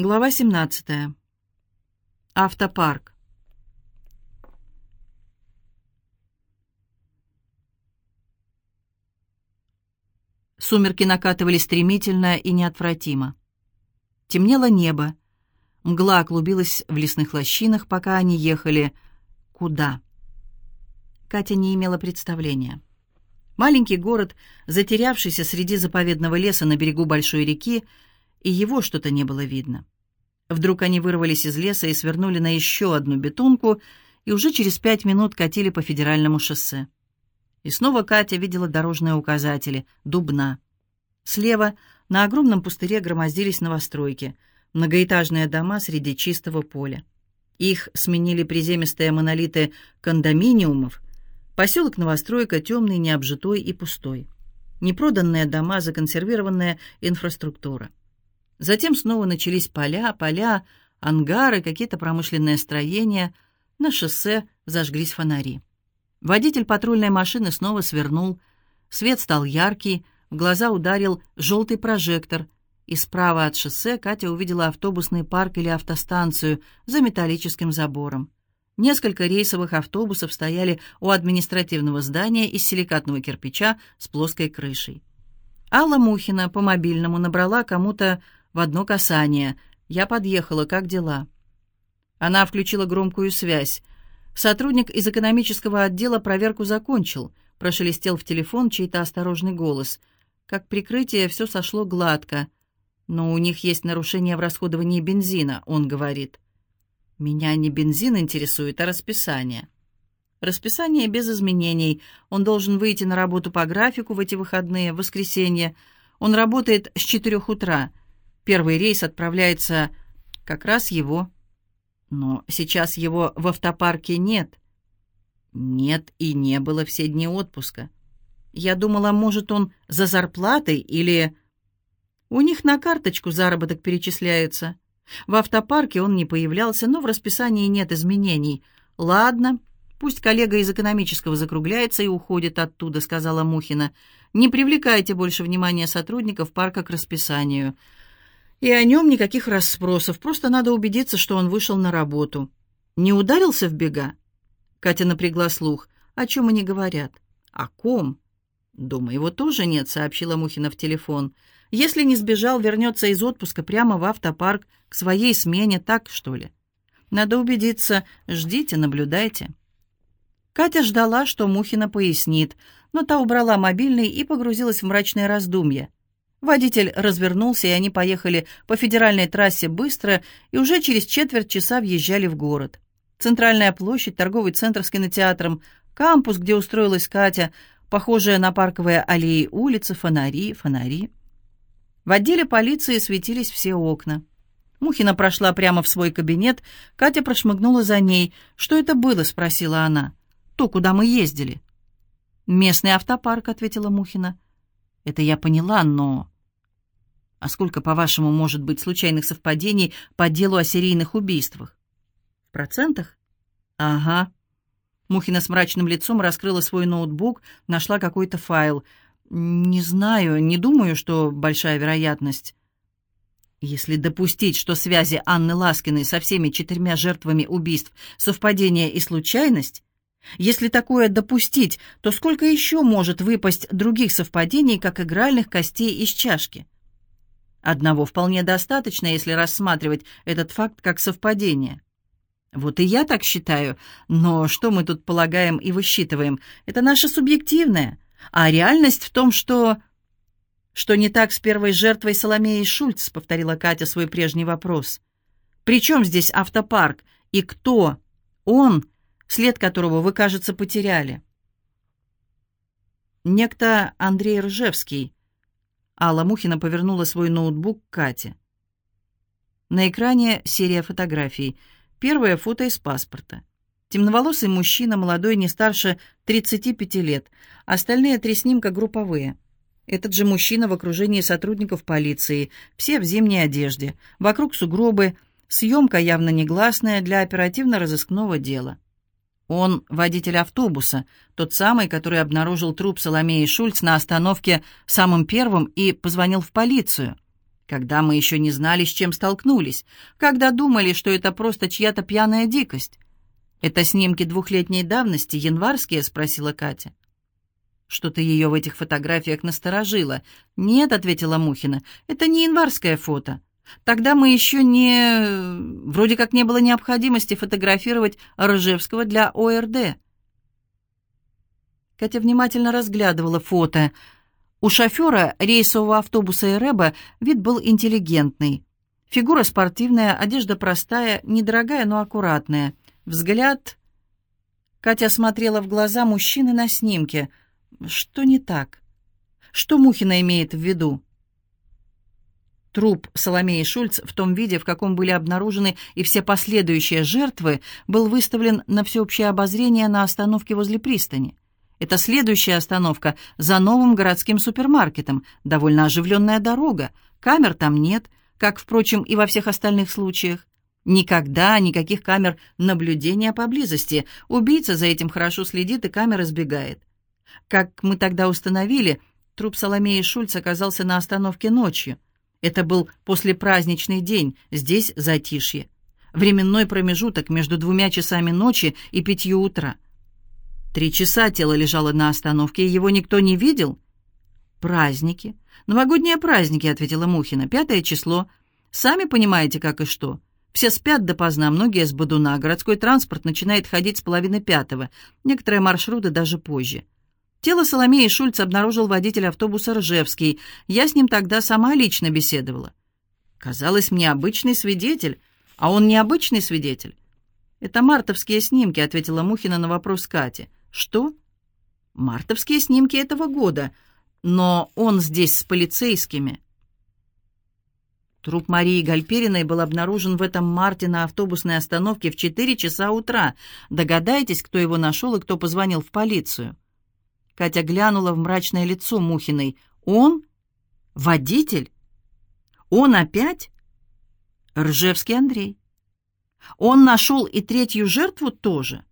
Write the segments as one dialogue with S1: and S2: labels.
S1: Глава 17. Автопарк. Сумерки накатывали стремительно и неотвратимо. Темнело небо. Мгла клубилась в лесных лощинах, пока они ехали. Куда? Катя не имела представления. Маленький город, затерявшийся среди заповедного леса на берегу большой реки, и его что-то не было видно. Вдруг они вырвались из леса и свернули на еще одну бетонку, и уже через пять минут катили по федеральному шоссе. И снова Катя видела дорожные указатели «Дубна». Слева на огромном пустыре громоздились новостройки, многоэтажные дома среди чистого поля. Их сменили приземистые монолиты кондоминиумов. Поселок Новостройка темный, необжитой и пустой. Непроданные дома, законсервированная инфраструктура. Затем снова начались поля, поля, ангары, какие-то промышленные строения. На шоссе зажглись фонари. Водитель патрульной машины снова свернул. Свет стал яркий, в глаза ударил желтый прожектор, и справа от шоссе Катя увидела автобусный парк или автостанцию за металлическим забором. Несколько рейсовых автобусов стояли у административного здания из силикатного кирпича с плоской крышей. Алла Мухина по мобильному набрала кому-то в одно касание. «Я подъехала, как дела?» Она включила громкую связь. Сотрудник из экономического отдела проверку закончил. Прошелестел в телефон чей-то осторожный голос. Как прикрытие все сошло гладко. Но у них есть нарушение в расходовании бензина, он говорит. Меня не бензин интересует, а расписание. Расписание без изменений. Он должен выйти на работу по графику в эти выходные, в воскресенье. Он работает с четырех утра. Первый рейс отправляется как раз его. Но сейчас его в автопарке нет. Нет и не было все дни отпуска. Я думала, может, он за зарплатой или... У них на карточку заработок перечисляется. В автопарке он не появлялся, но в расписании нет изменений. Ладно, пусть коллега из экономического закругляется и уходит оттуда, сказала Мухина. Не привлекайте больше внимания сотрудников парка к расписанию. И о нем никаких расспросов, просто надо убедиться, что он вышел на работу. Не ударился в бега? Катя напрягла слух. О чем они говорят? О ком? Дома его тоже нет, сообщила Мухина в телефон. Если не сбежал, вернется из отпуска прямо в автопарк к своей смене, так что ли? Надо убедиться. Ждите, наблюдайте. Катя ждала, что Мухина пояснит, но та убрала мобильный и погрузилась в мрачное раздумье. Водитель развернулся, и они поехали по федеральной трассе быстро и уже через четверть часа въезжали в город. Центральная площадь, торговый центр с кинотеатром, кампус, где устроилась Катя, похожая на парковые аллеи улицы, фонари, фонари. В отделе полиции светились все окна. Мухина прошла прямо в свой кабинет, Катя прошмыгнула за ней. «Что это было?» — спросила она. «То, куда мы ездили». «Местный автопарк», — ответила Мухина. Это я поняла, но... А сколько, по-вашему, может быть случайных совпадений по делу о серийных убийствах? В процентах? Ага. Мухина с мрачным лицом раскрыла свой ноутбук, нашла какой-то файл. Не знаю, не думаю, что большая вероятность. Если допустить, что связи Анны Ласкиной со всеми четырьмя жертвами убийств совпадение и случайность, если такое допустить, то сколько еще может выпасть других совпадений, как игральных костей из чашки? Одного вполне достаточно, если рассматривать этот факт как совпадение. Вот и я так считаю, но что мы тут полагаем и высчитываем? Это наше субъективное. А реальность в том, что... Что не так с первой жертвой Соломеей Шульц, повторила Катя свой прежний вопрос. При чем здесь автопарк? И кто? Он след которого вы, кажется, потеряли. Некто Андрей Ржевский. Алла Мухина повернула свой ноутбук к Кате. На экране серия фотографий. Первое фото из паспорта. Темноволосый мужчина, молодой, не старше 35 лет. Остальные три снимка групповые. Этот же мужчина в окружении сотрудников полиции, все в зимней одежде. Вокруг сугробы, съемка явно негласная для оперативно-розыскного дела. Он водитель автобуса, тот самый, который обнаружил труп Соломеи Шульц на остановке самым первым и позвонил в полицию. когда мы еще не знали, с чем столкнулись, когда думали, что это просто чья-то пьяная дикость. «Это снимки двухлетней давности, январские?» — спросила Катя. Что-то ее в этих фотографиях насторожило. «Нет», — ответила Мухина, — «это не январское фото. Тогда мы еще не... Вроде как не было необходимости фотографировать Ржевского для ОРД». Катя внимательно разглядывала фото. У шофера рейсового автобуса Эреба вид был интеллигентный. Фигура спортивная, одежда простая, недорогая, но аккуратная. Взгляд... Катя смотрела в глаза мужчины на снимке. Что не так? Что Мухина имеет в виду? Труп Соломеи Шульц в том виде, в каком были обнаружены и все последующие жертвы, был выставлен на всеобщее обозрение на остановке возле пристани. Это следующая остановка за новым городским супермаркетом. Довольно оживленная дорога. Камер там нет, как, впрочем, и во всех остальных случаях. Никогда никаких камер наблюдения поблизости. Убийца за этим хорошо следит и камера сбегает. Как мы тогда установили, труп Соломеи Шульц оказался на остановке ночью. Это был послепраздничный день, здесь затишье. Временной промежуток между двумя часами ночи и пятью утра — Три часа тело лежало на остановке, и его никто не видел. «Праздники. Новогодние праздники», — ответила Мухина. «Пятое число. Сами понимаете, как и что. Все спят допоздна, многие с Бодуна. Городской транспорт начинает ходить с половины пятого. Некоторые маршруты даже позже». Тело Соломеи Шульца обнаружил водитель автобуса Ржевский. Я с ним тогда сама лично беседовала. Казалось мне обычный свидетель, а он необычный свидетель. «Это мартовские снимки», — ответила Мухина на вопрос Кати. Что? Мартовские снимки этого года. Но он здесь с полицейскими. Труп Марии Гальпериной был обнаружен в этом марте на автобусной остановке в 4 часа утра. Догадайтесь, кто его нашел и кто позвонил в полицию. Катя глянула в мрачное лицо Мухиной. «Он? Водитель? Он опять?» «Ржевский Андрей. Он нашел и третью жертву тоже?»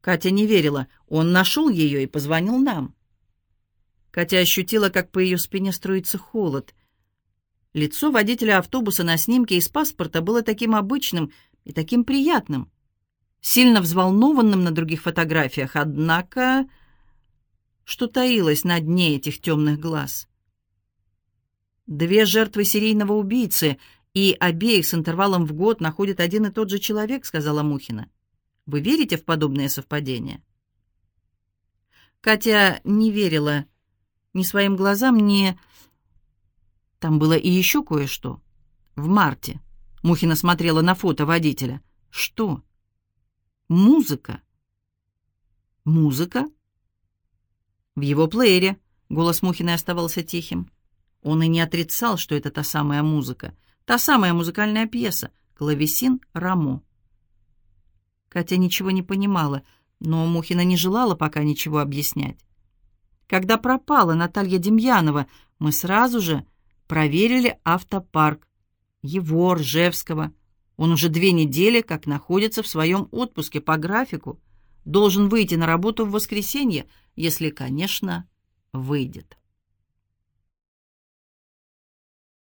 S1: Катя не верила. Он нашел ее и позвонил нам. Катя ощутила, как по ее спине струится холод. Лицо водителя автобуса на снимке из паспорта было таким обычным и таким приятным, сильно взволнованным на других фотографиях, однако что таилось на дне этих темных глаз. Две жертвы серийного убийцы, и обеих с интервалом в год находит один и тот же человек, сказала Мухина. Вы верите в подобные совпадения?» Катя не верила ни своим глазам, ни... Там было и еще кое-что. В марте. Мухина смотрела на фото водителя. Что? Музыка. Музыка? В его плеере. Голос Мухиной оставался тихим. Он и не отрицал, что это та самая музыка. Та самая музыкальная пьеса. Клавесин Рамо. Катя ничего не понимала, но Мухина не желала пока ничего объяснять. Когда пропала Наталья Демьянова, мы сразу же проверили автопарк. Его, Ржевского. Он уже две недели как находится в своем отпуске по графику. Должен выйти на работу в воскресенье, если, конечно, выйдет.